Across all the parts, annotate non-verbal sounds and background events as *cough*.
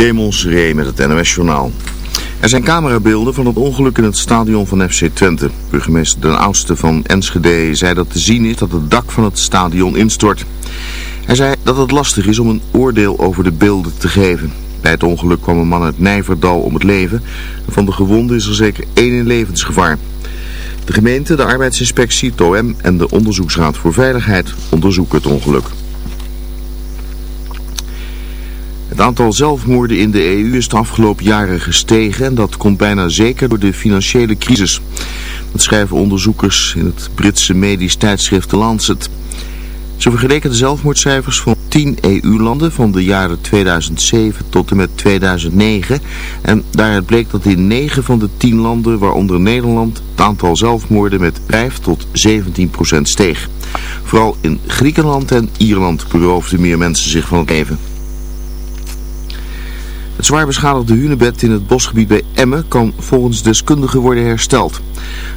Raymond Seré met het NOS Journaal. Er zijn camerabeelden van het ongeluk in het stadion van FC Twente. Burgemeester Den Oudste van Enschede zei dat te zien is dat het dak van het stadion instort. Hij zei dat het lastig is om een oordeel over de beelden te geven. Bij het ongeluk kwam een man uit Nijverdal om het leven. Van de gewonden is er zeker één in levensgevaar. De gemeente, de arbeidsinspectie, het OM en de Onderzoeksraad voor Veiligheid onderzoeken het ongeluk. Het aantal zelfmoorden in de EU is de afgelopen jaren gestegen en dat komt bijna zeker door de financiële crisis. Dat schrijven onderzoekers in het Britse medisch tijdschrift The Lancet. Ze vergeleken de zelfmoordcijfers van 10 EU-landen van de jaren 2007 tot en met 2009. En daaruit bleek dat in 9 van de 10 landen, waaronder Nederland, het aantal zelfmoorden met 5 tot 17 procent steeg. Vooral in Griekenland en Ierland beroofden meer mensen zich van het leven. Het zwaar beschadigde hunebed in het bosgebied bij Emmen kan volgens deskundigen worden hersteld.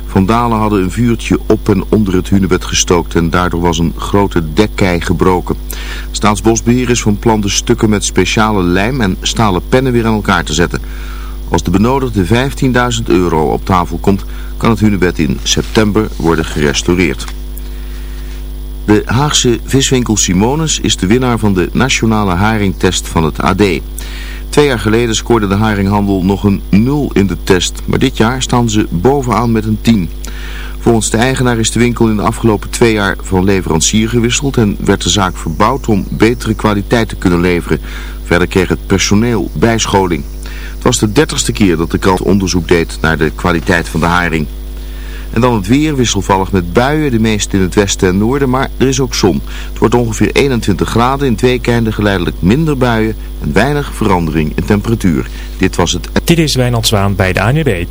Vandalen hadden een vuurtje op en onder het hunebed gestookt en daardoor was een grote dekkei gebroken. Staatsbosbeheer is van plan de stukken met speciale lijm en stalen pennen weer aan elkaar te zetten. Als de benodigde 15.000 euro op tafel komt, kan het hunebed in september worden gerestaureerd. De Haagse viswinkel Simonus is de winnaar van de nationale haringtest van het AD. Twee jaar geleden scoorde de haringhandel nog een 0 in de test, maar dit jaar staan ze bovenaan met een 10. Volgens de eigenaar is de winkel in de afgelopen twee jaar van leverancier gewisseld en werd de zaak verbouwd om betere kwaliteit te kunnen leveren. Verder kreeg het personeel bijscholing. Het was de dertigste keer dat de krant onderzoek deed naar de kwaliteit van de haring. En dan het weer wisselvallig met buien, de meeste in het westen en noorden, maar er is ook zon. Het wordt ongeveer 21 graden, in twee weekenden geleidelijk minder buien en weinig verandering in temperatuur. Dit was het... Dit is Wijnand Zwaan bij de ANWB.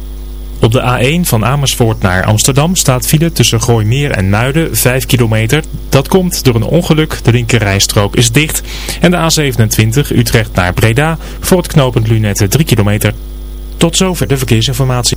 Op de A1 van Amersfoort naar Amsterdam staat file tussen Gooimeer en Muiden 5 kilometer. Dat komt door een ongeluk, de linkerrijstrook is dicht. En de A27 Utrecht naar Breda voor het knooppunt Lunette 3 kilometer. Tot zover de verkeersinformatie.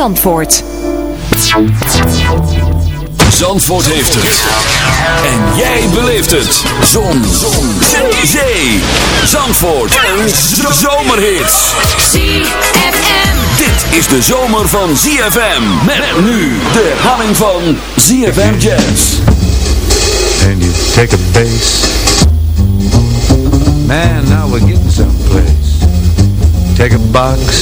Zandvoort. Zandvoort heeft het. En jij beleeft het. Zon. Zon. Zee. Zee. Zandvoort. Een zomerhit. ZFM. Dit is de zomer van ZFM. Met nu de herhaling van ZFM Jazz. and you take a bass. Man, now we're getting someplace. Take a box,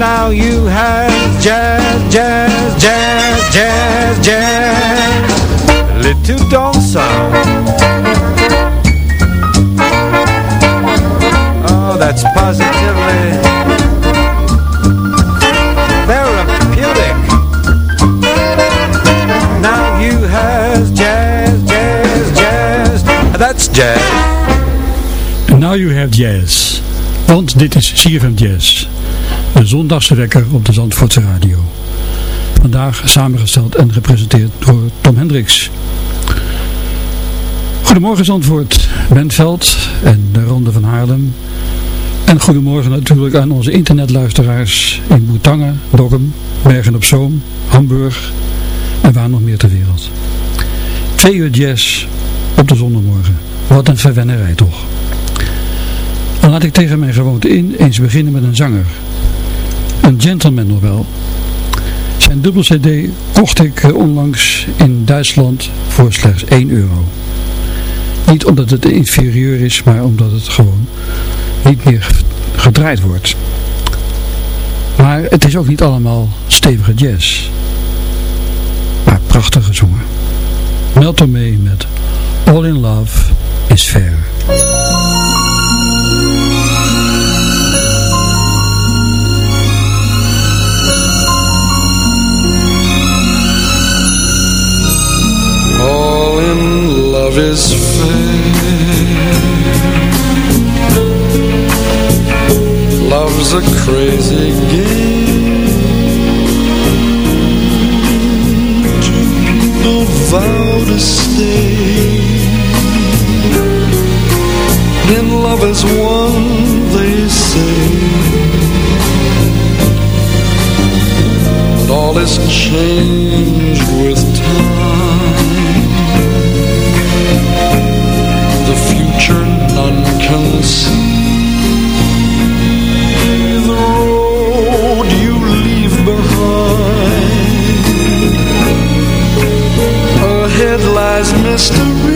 Now you have jazz, jazz, jazz, jazz, jazz. Little don't. Oh, that's positively therapeutic. Now you have jazz, jazz, jazz. That's jazz. Now You Have Jazz. Want dit is CFM Jazz. De zondagse wekker op de Zandvoortse radio. Vandaag samengesteld en gepresenteerd door Tom Hendricks. Goedemorgen Zandvoort, Ben Veld en de Ronde van Haarlem. En goedemorgen natuurlijk aan onze internetluisteraars in Boetangen, Dokkum, Bergen op Zoom, Hamburg en waar nog meer ter wereld. Twee uur jazz op de zondagmorgen. Wat een verwennerij toch. Laat ik tegen mijn gewoonte in eens beginnen met een zanger. Een gentleman nog wel. Zijn dubbel cd kocht ik eh, onlangs in Duitsland voor slechts 1 euro. Niet omdat het inferieur is, maar omdat het gewoon niet meer gedraaid wordt. Maar het is ook niet allemaal stevige jazz. Maar prachtig gezongen. Meld mee met All in Love is Fair. Love is fair. Love's a crazy game. People vow to stay. In love as one they say. But all is changed with time The future none can see. The road you leave behind. Ahead lies mystery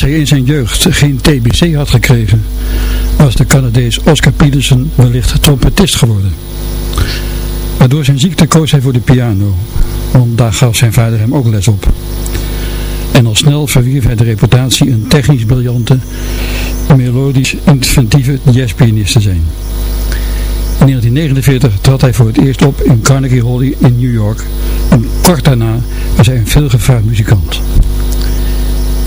Als hij in zijn jeugd geen TBC had gekregen, was de Canadees Oscar Peterson wellicht trompetist geworden. Maar door zijn ziekte koos hij voor de piano, want daar gaf zijn vader hem ook les op. En al snel verwierf hij de reputatie een technisch briljante, melodisch inventieve jazzpianist te zijn. In 1949 trad hij voor het eerst op in Carnegie Hall in New York en kort daarna was hij een veelgevraagd muzikant.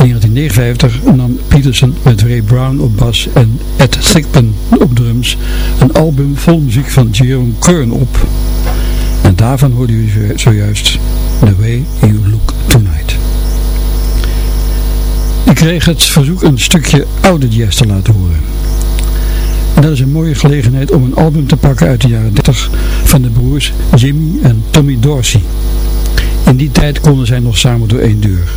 In 1959 nam Peterson met Ray Brown op bas en Ed Thigpen op drums een album vol muziek van Jerome Kern op. En daarvan hoorde u zojuist The Way You Look Tonight. Ik kreeg het verzoek een stukje oude jazz te laten horen. En dat is een mooie gelegenheid om een album te pakken uit de jaren 30 van de broers Jimmy en Tommy Dorsey. In die tijd konden zij nog samen door één deur.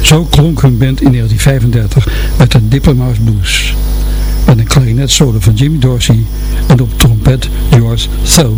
Zo klonk hun band in 1935 met een Diploma's Blues. Met een klarinet solo van Jimmy Dorsey en op trompet George So.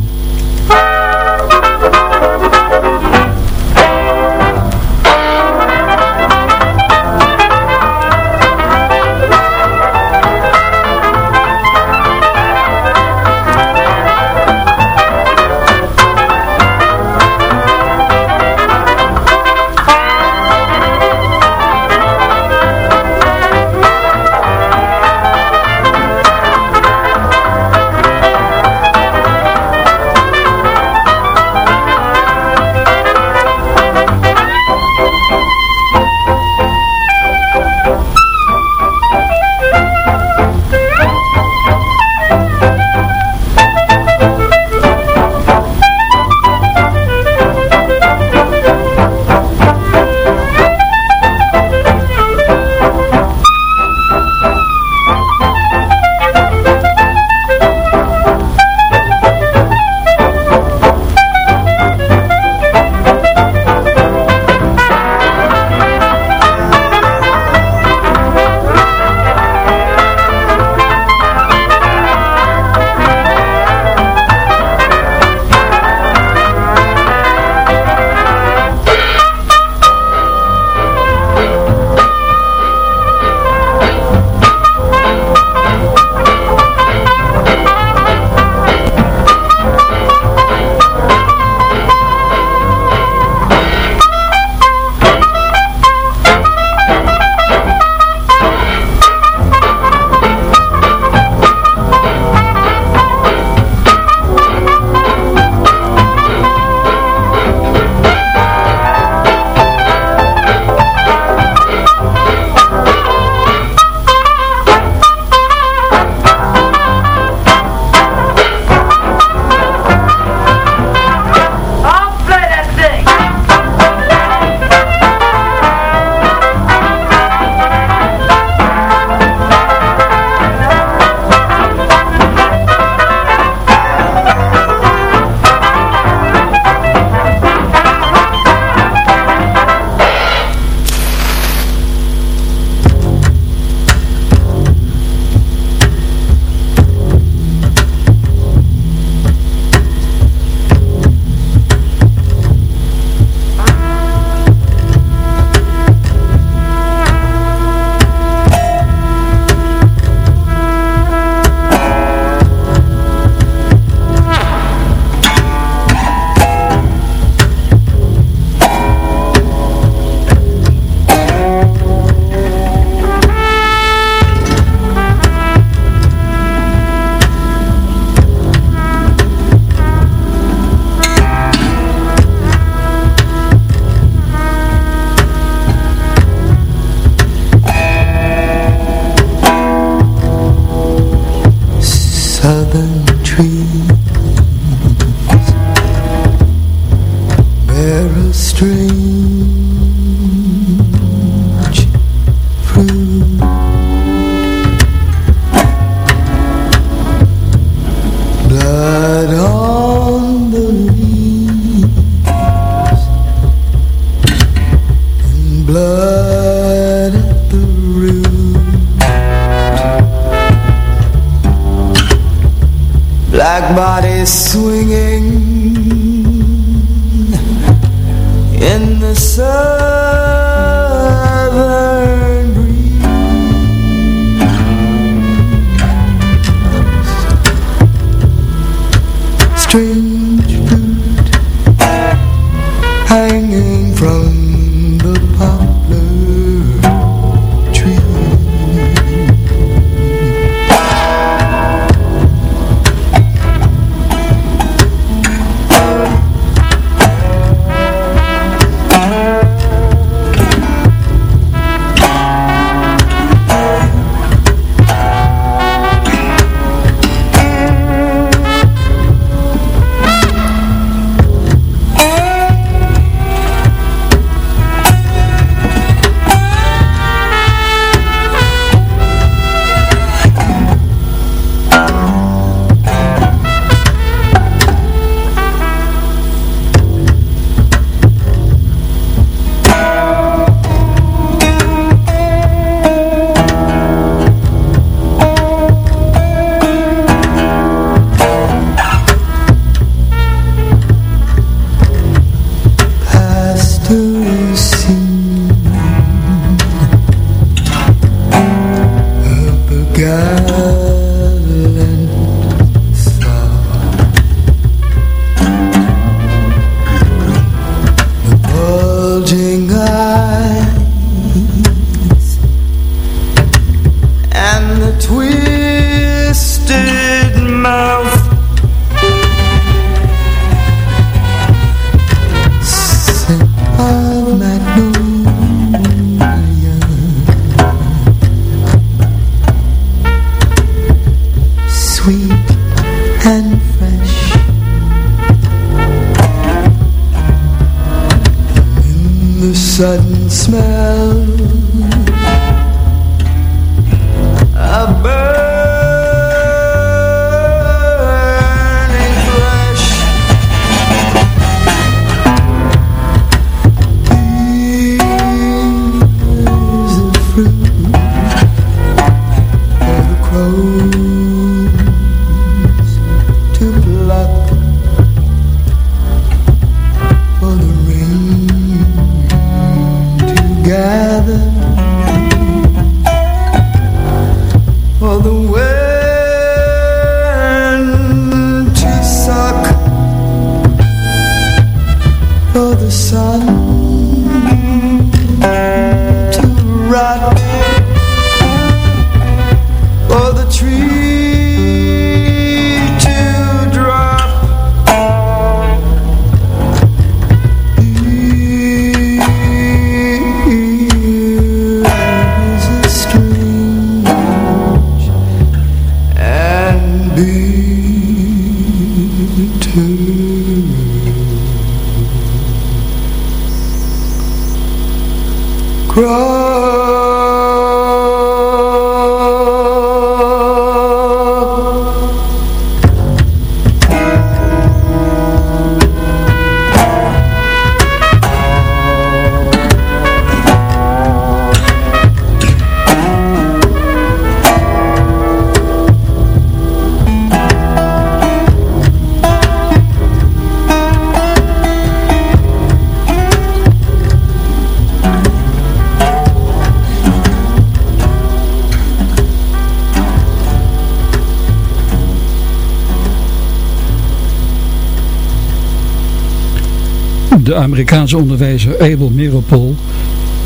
Onderwijzer Abel Meeropol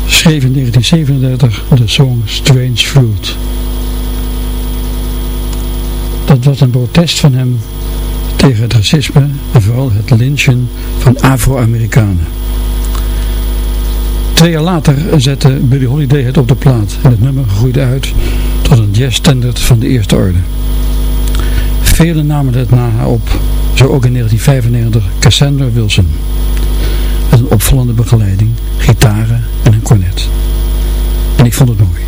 schreef in 1937 de song Strange Fruit. Dat was een protest van hem tegen het racisme en vooral het lynchen van Afro-Amerikanen. Twee jaar later zette Billie Holiday het op de plaat en het nummer groeide uit tot een jazzstandard van de eerste orde. Velen namen het na haar op, zo ook in 1995 Cassandra Wilson. Met een opvallende begeleiding, gitaren en een cornet. En ik vond het mooi.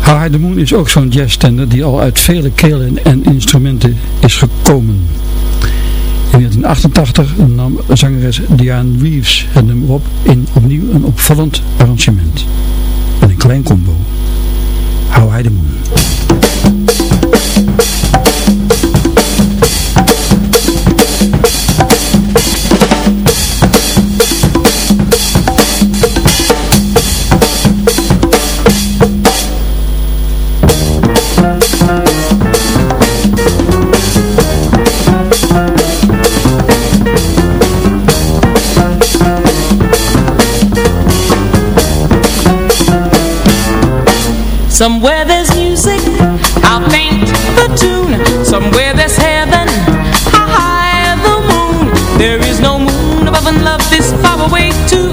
How High the Moon is ook zo'n jazzstandard die al uit vele kelen en instrumenten is gekomen. In 1988 nam zangeres Diane Reeves het nummer op in opnieuw een opvallend arrangement. Met een klein combo. How High the Moon. Somewhere there's music, I'll paint the tune. Somewhere there's heaven, how high the moon. There is no moon above and love this far away too.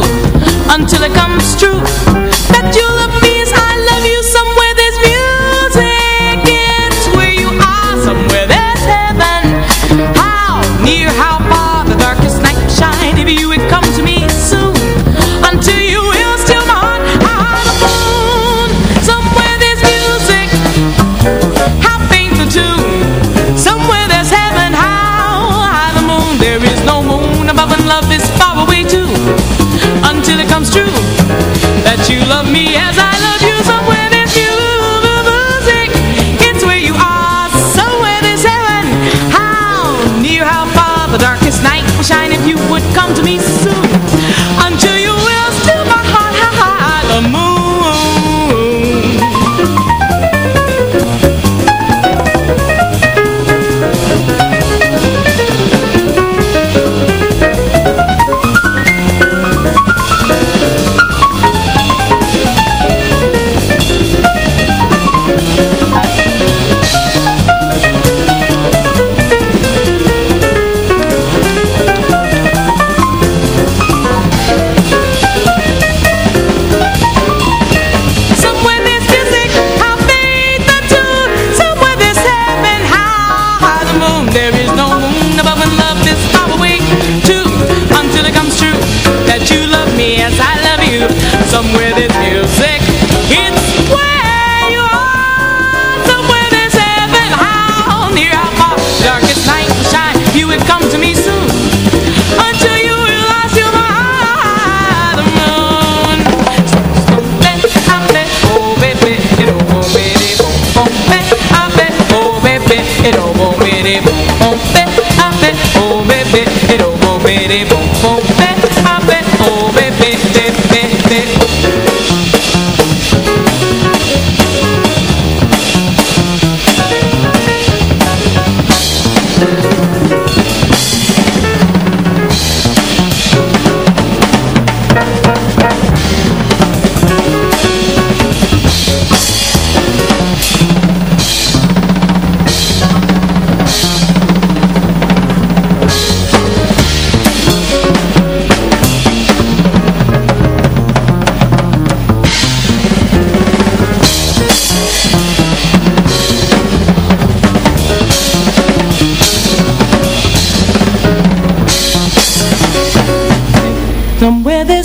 Until it comes true to me. somewhere there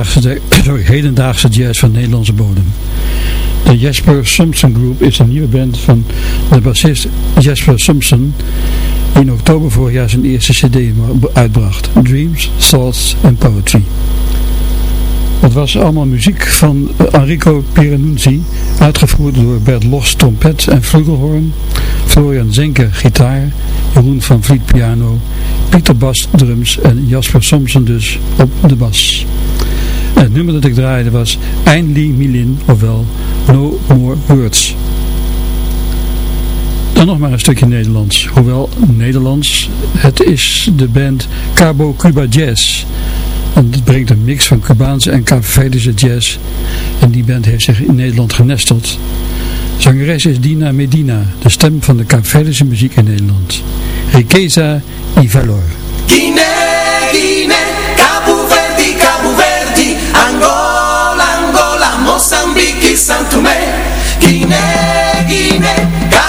Hedendaagse, *coughs* sorry, hedendaagse jazz van Nederlandse bodem. De Jasper Simpson Group is een nieuwe band van de bassist Jasper Simpson die in oktober vorig jaar zijn eerste cd uitbracht. Dreams, Thoughts and Poetry. Het was allemaal muziek van Enrico Piranunzi, uitgevoerd door Bert Los trompet en vlugelhorn, Florian Zenker gitaar, Jeroen van Vliet piano, Pieter Bas drums en Jasper Somsen dus op de bas. Het nummer dat ik draaide was Eindly Milin, ofwel No More Words. Dan nog maar een stukje Nederlands. Hoewel Nederlands, het is de band Cabo Cuba Jazz. En brengt een mix van Cubaanse en Cavaledische jazz. En die band heeft zich in Nederland genesteld. Zangeres is Dina Medina, de stem van de Cavaledische muziek in Nederland. Riqueza y Valor. Guinea, Guinea, Guinea, Guinea,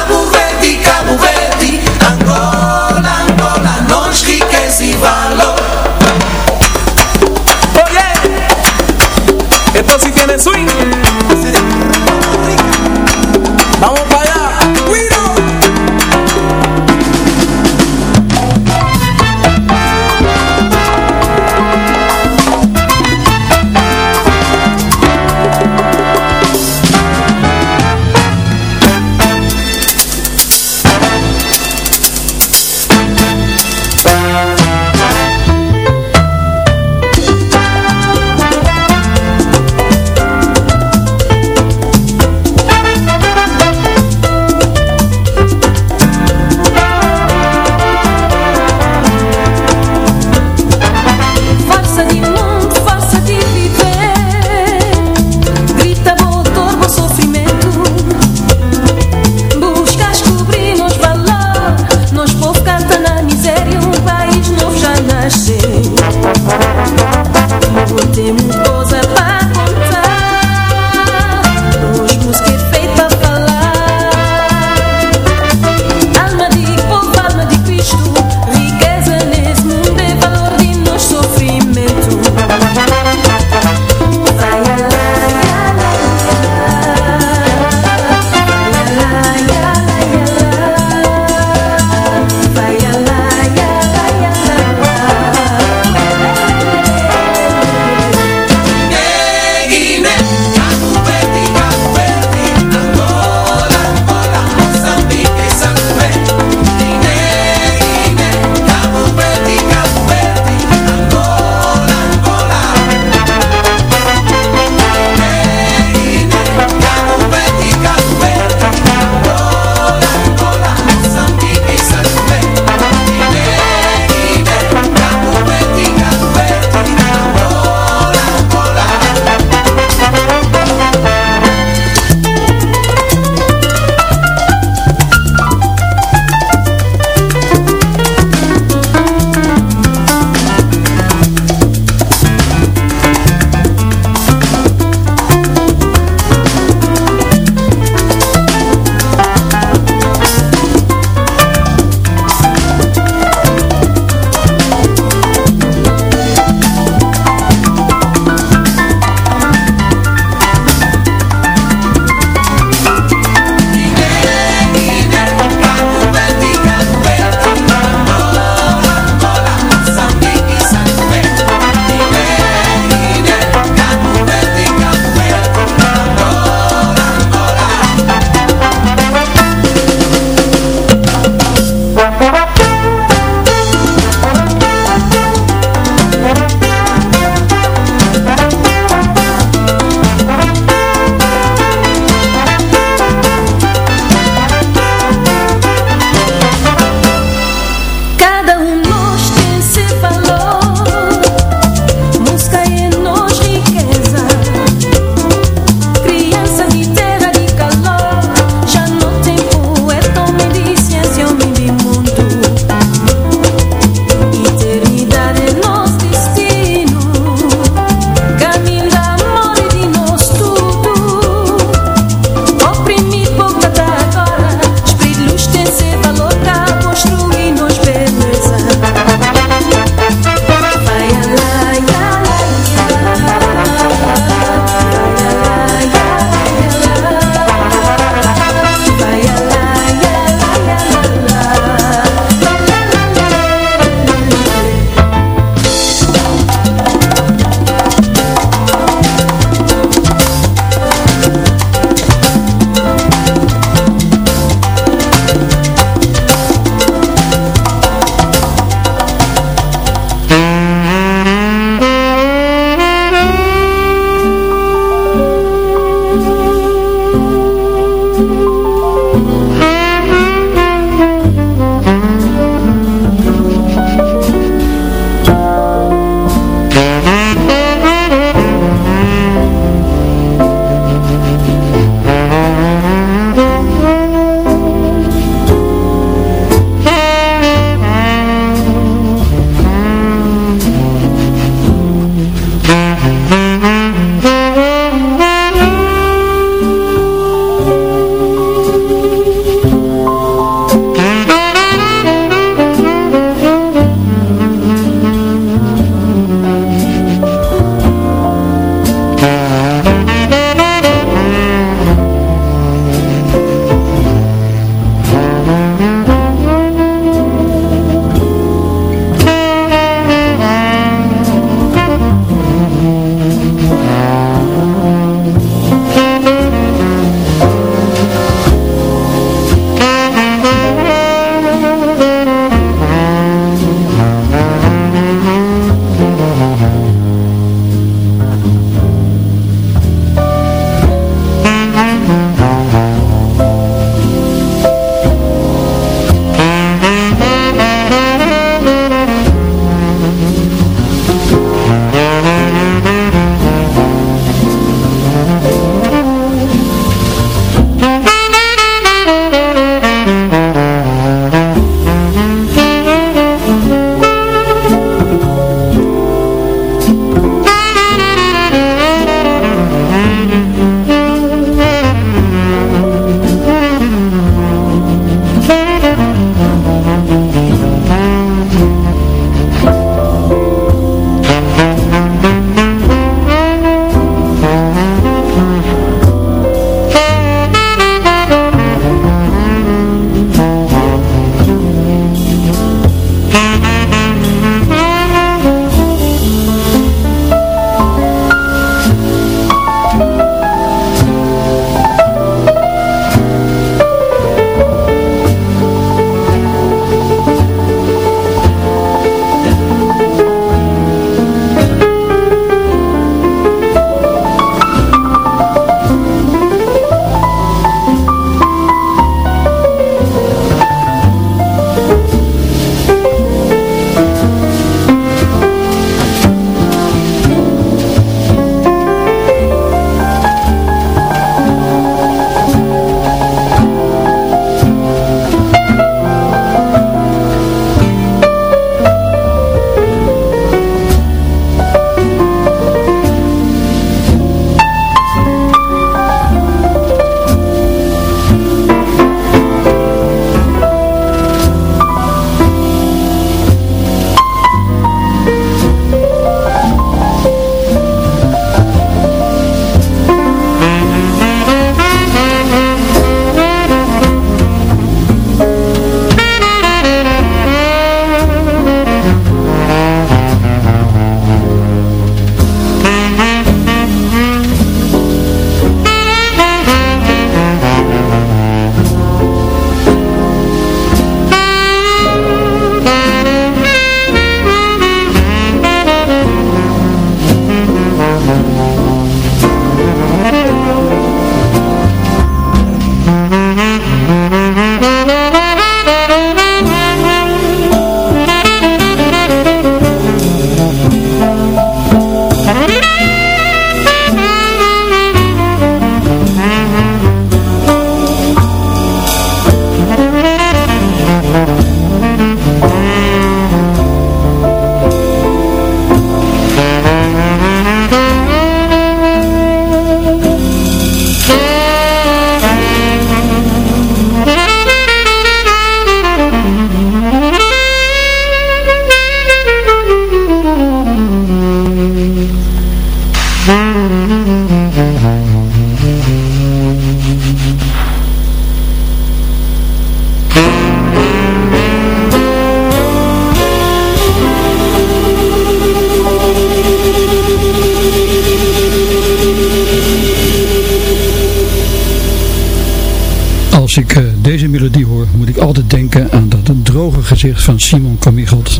gezicht van Simon Kamichelt,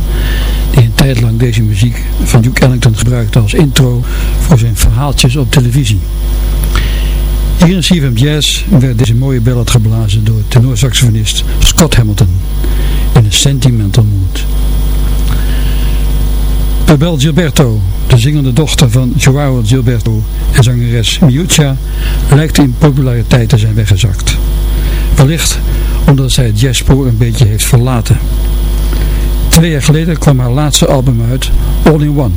die een tijd lang deze muziek van Duke Ellington gebruikte als intro voor zijn verhaaltjes op televisie. Hier in CFM Jazz werd deze mooie ballad geblazen door tenorsaxofonist Scott Hamilton in een sentimental mood. Abel Gilberto, de zingende dochter van Joao Gilberto en zangeres Miuccia, lijkt in populariteit te zijn weggezakt. Wellicht omdat zij het jazzspoor een beetje heeft verlaten. Twee jaar geleden kwam haar laatste album uit, All in One,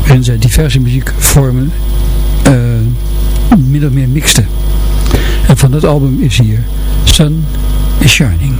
waarin zij diverse muziekvormen uh, min of meer mixte. En van dat album is hier Sun is Shining.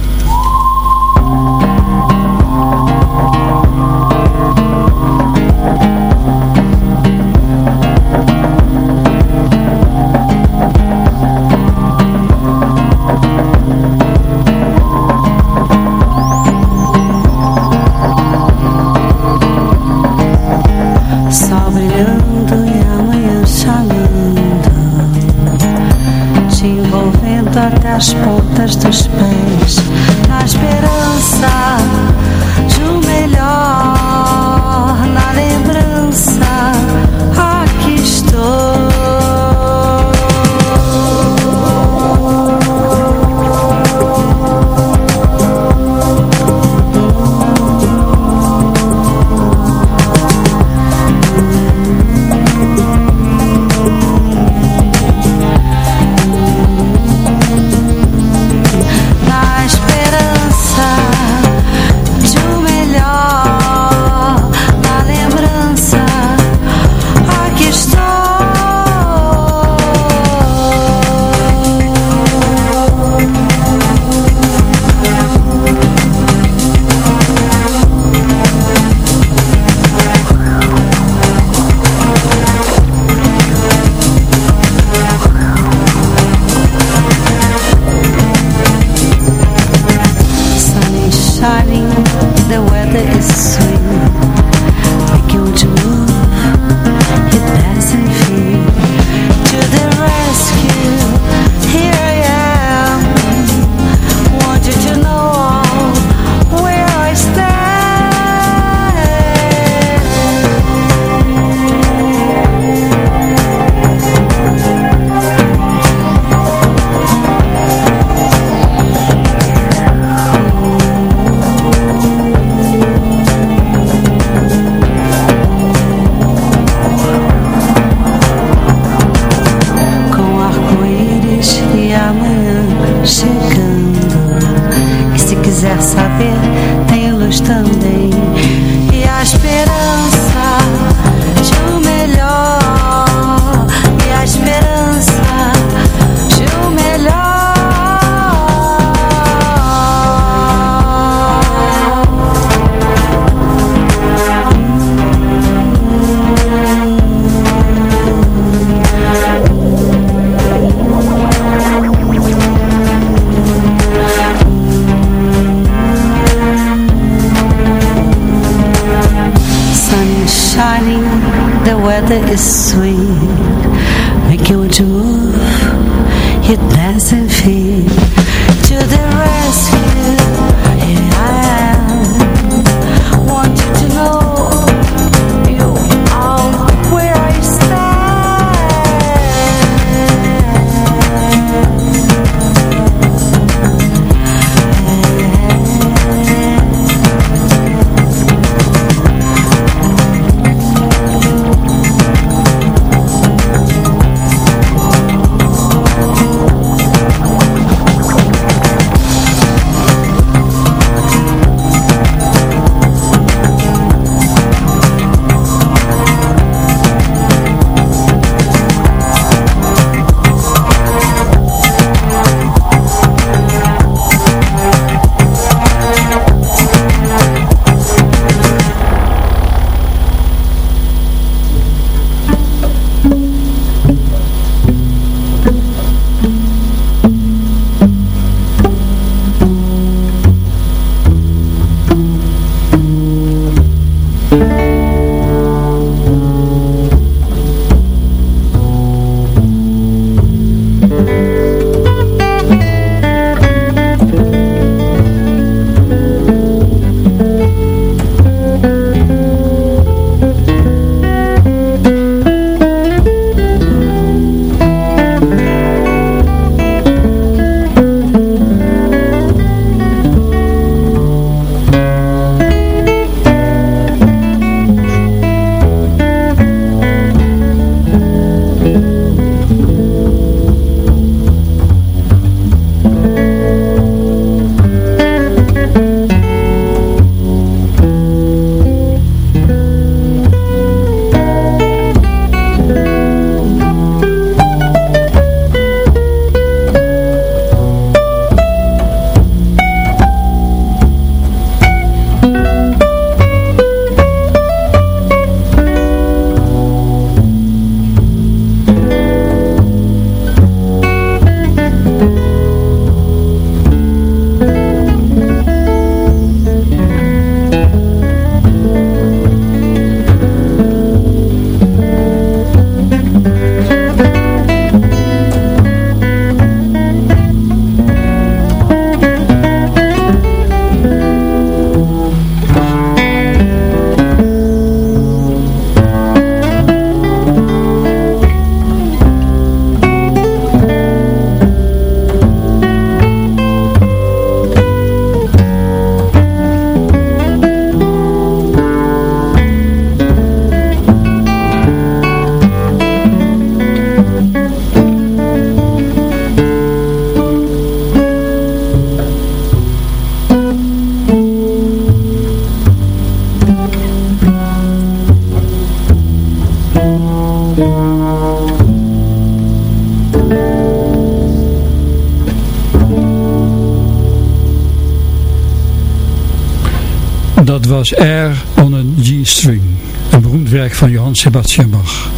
Dat was Air on a G-string, een beroemd werk van Johann Sebastian Bach.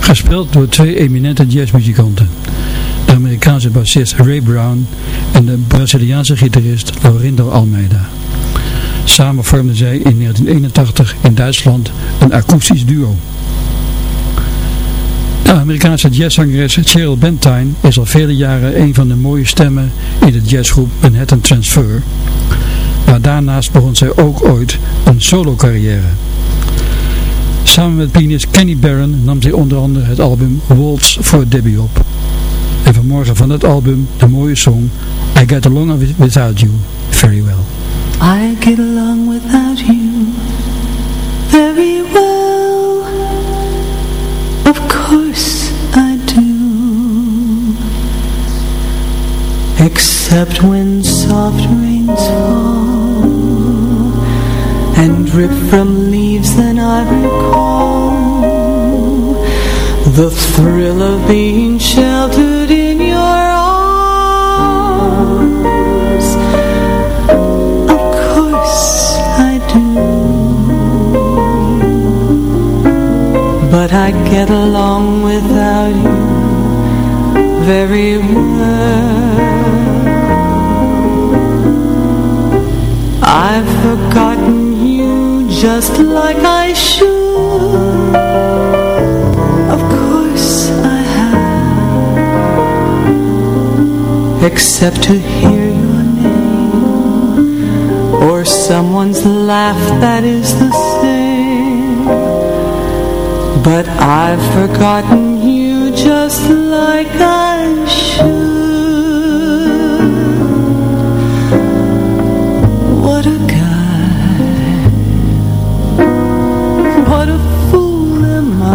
Gespeeld door twee eminente jazzmuzikanten, de Amerikaanse bassist Ray Brown en de Braziliaanse gitarist Laurindo Almeida. Samen vormden zij in 1981 in Duitsland een akoestisch duo. De Amerikaanse jazzzangeres Cheryl Bentine is al vele jaren een van de mooie stemmen in de jazzgroep Manhattan Transfer. Maar daarnaast begon zij ook ooit een solo carrière. Samen met pianist Kenny Barron nam zij onder andere het album Waltz for Debbie op. En vanmorgen van het album de mooie song I Get Along Without You Very Well. I get along without you very well. Except when soft rains fall and drip from leaves, then I recall the thrill of being sheltered in your arms. Of course I do. But I get along without you very well. I've forgotten you just like I should. Of course I have. Except to hear your name or someone's laugh that is the same. But I've forgotten just like I should. What a guy. What a fool am I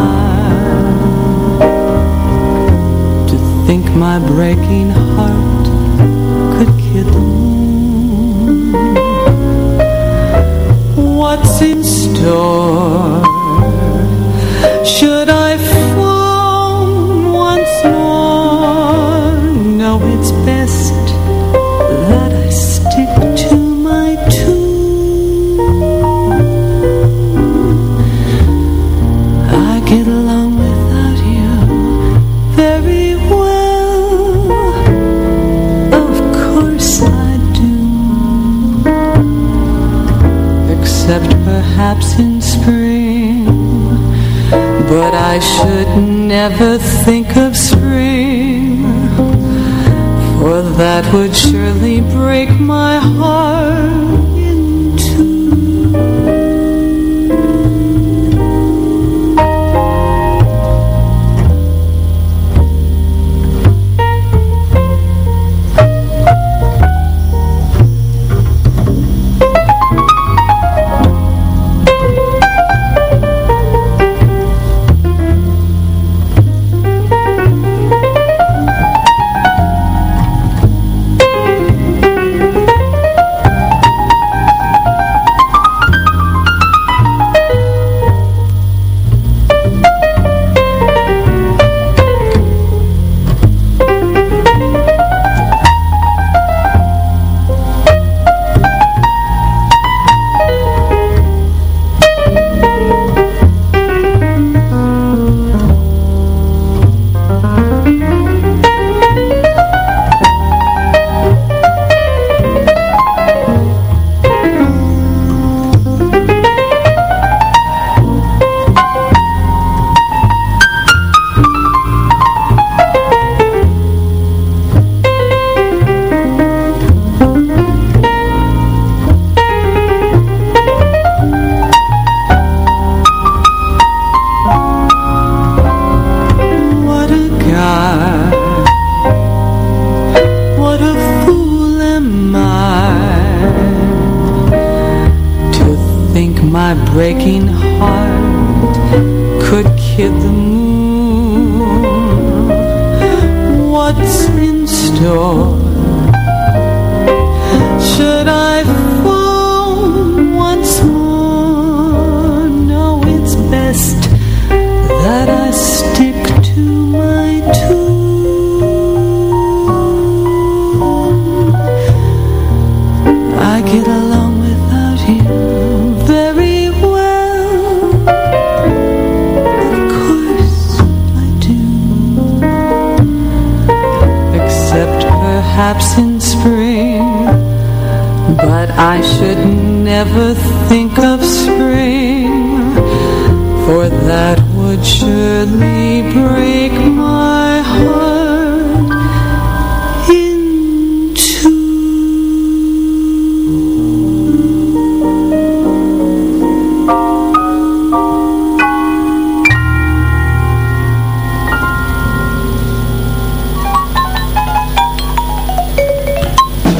to think my breaking heart could moon. What's in store? Should I But I should never think of spring. For that would surely break my heart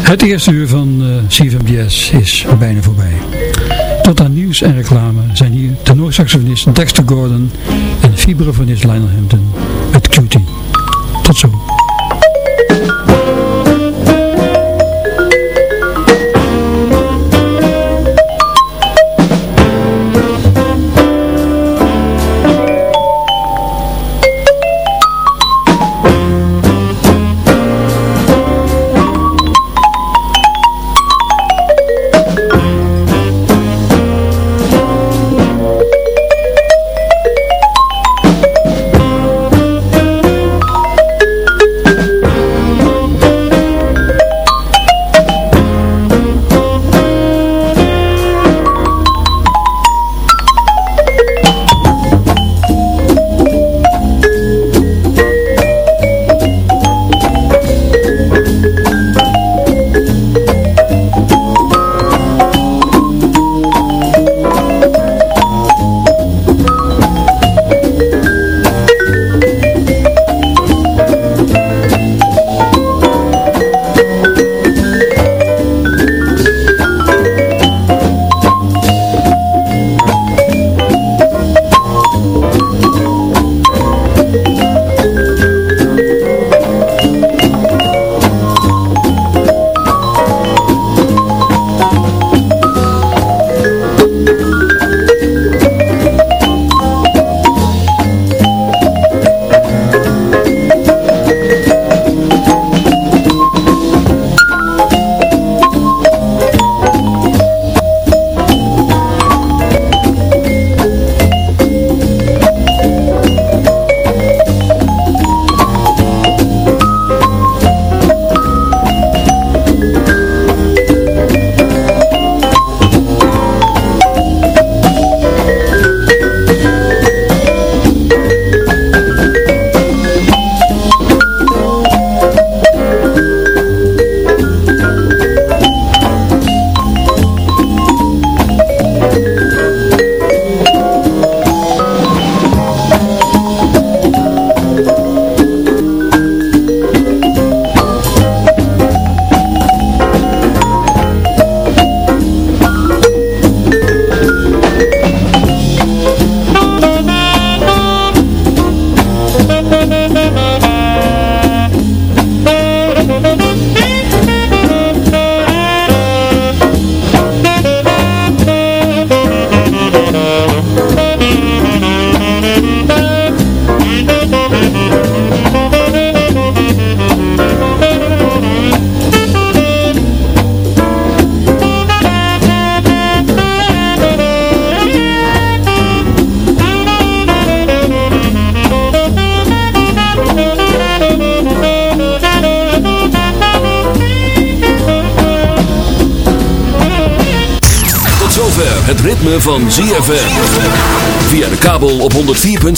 Het eerste uur van uh, CFMBS is bijna voorbij. Tot aan nieuws en reclame zijn hier tenorsaxofonist Dexter Gordon en vibrafonist Lionel Hampton